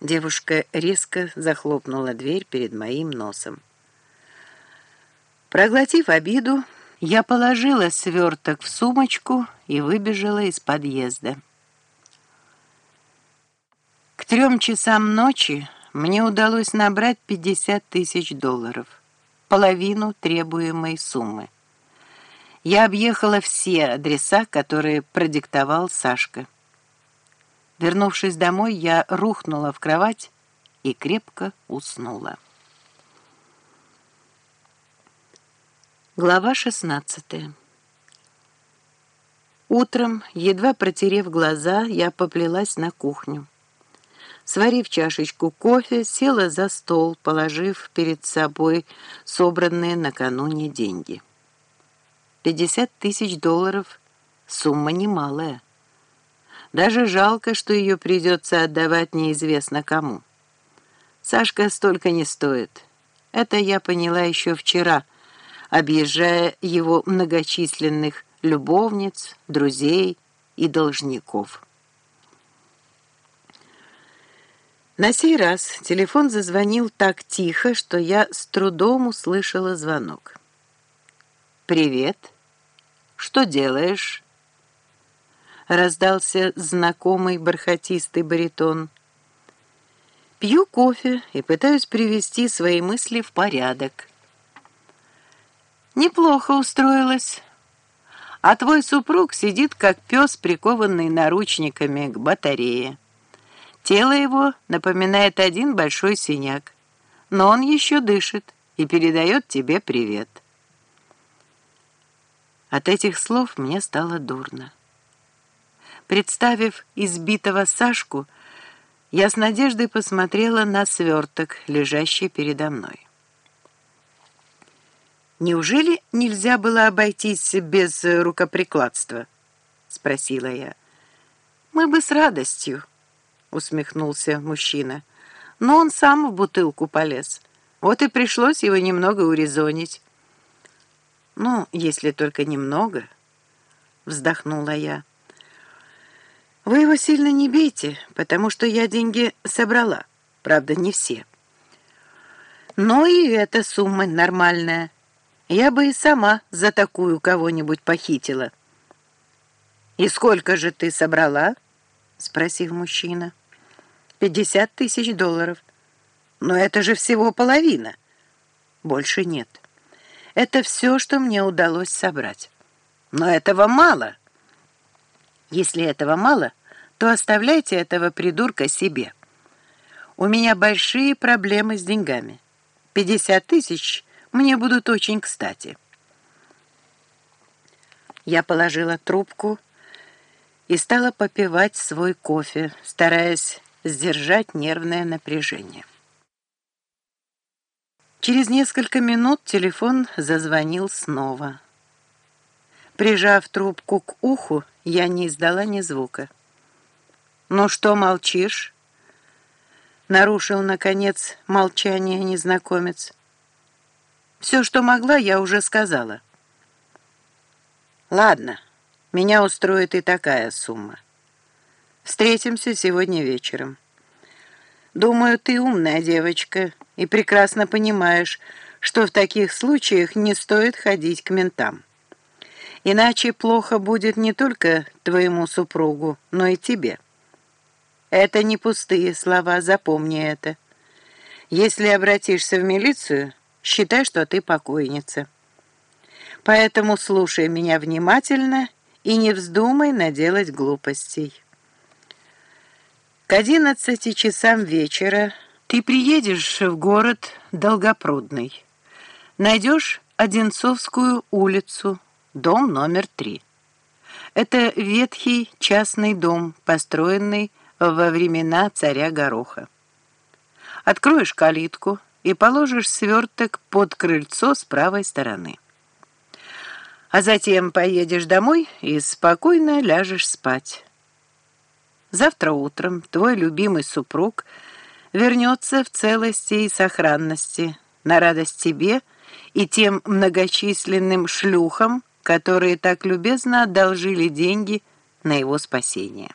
Девушка резко захлопнула дверь перед моим носом. Проглотив обиду, я положила сверток в сумочку и выбежала из подъезда. К трем часам ночи мне удалось набрать 50 тысяч долларов, половину требуемой суммы. Я объехала все адреса, которые продиктовал Сашка. Вернувшись домой, я рухнула в кровать и крепко уснула. Глава 16 Утром, едва протерев глаза, я поплелась на кухню. Сварив чашечку кофе, села за стол, положив перед собой собранные накануне деньги. 50 тысяч долларов — сумма немалая. Даже жалко, что ее придется отдавать неизвестно кому. Сашка столько не стоит. Это я поняла еще вчера, объезжая его многочисленных любовниц, друзей и должников. На сей раз телефон зазвонил так тихо, что я с трудом услышала звонок. «Привет. Что делаешь?» Раздался знакомый бархатистый баритон. Пью кофе и пытаюсь привести свои мысли в порядок. Неплохо устроилась. А твой супруг сидит, как пес, прикованный наручниками к батарее. Тело его напоминает один большой синяк, но он еще дышит и передает тебе привет. От этих слов мне стало дурно. Представив избитого Сашку, я с надеждой посмотрела на сверток, лежащий передо мной. «Неужели нельзя было обойтись без рукоприкладства?» — спросила я. «Мы бы с радостью», — усмехнулся мужчина. «Но он сам в бутылку полез. Вот и пришлось его немного урезонить». «Ну, если только немного», — вздохнула я. Вы его сильно не бейте, потому что я деньги собрала. Правда, не все. Но и эта сумма нормальная. Я бы и сама за такую кого-нибудь похитила. «И сколько же ты собрала?» — спросил мужчина. «Пятьдесят тысяч долларов. Но это же всего половина. Больше нет. Это все, что мне удалось собрать. Но этого мало». Если этого мало, то оставляйте этого придурка себе. У меня большие проблемы с деньгами. 50 тысяч мне будут очень кстати. Я положила трубку и стала попивать свой кофе, стараясь сдержать нервное напряжение. Через несколько минут телефон зазвонил снова. Прижав трубку к уху, я не издала ни звука. «Ну что молчишь?» Нарушил, наконец, молчание незнакомец. «Все, что могла, я уже сказала». «Ладно, меня устроит и такая сумма. Встретимся сегодня вечером. Думаю, ты умная девочка и прекрасно понимаешь, что в таких случаях не стоит ходить к ментам». Иначе плохо будет не только твоему супругу, но и тебе. Это не пустые слова, запомни это. Если обратишься в милицию, считай, что ты покойница. Поэтому слушай меня внимательно и не вздумай наделать глупостей. К одиннадцати часам вечера ты приедешь в город Долгопрудный. Найдешь Одинцовскую улицу, дом номер три. Это ветхий частный дом, построенный во времена царя Гороха. Откроешь калитку и положишь сверток под крыльцо с правой стороны. А затем поедешь домой и спокойно ляжешь спать. Завтра утром твой любимый супруг вернется в целости и сохранности на радость тебе и тем многочисленным шлюхам, которые так любезно одолжили деньги на его спасение.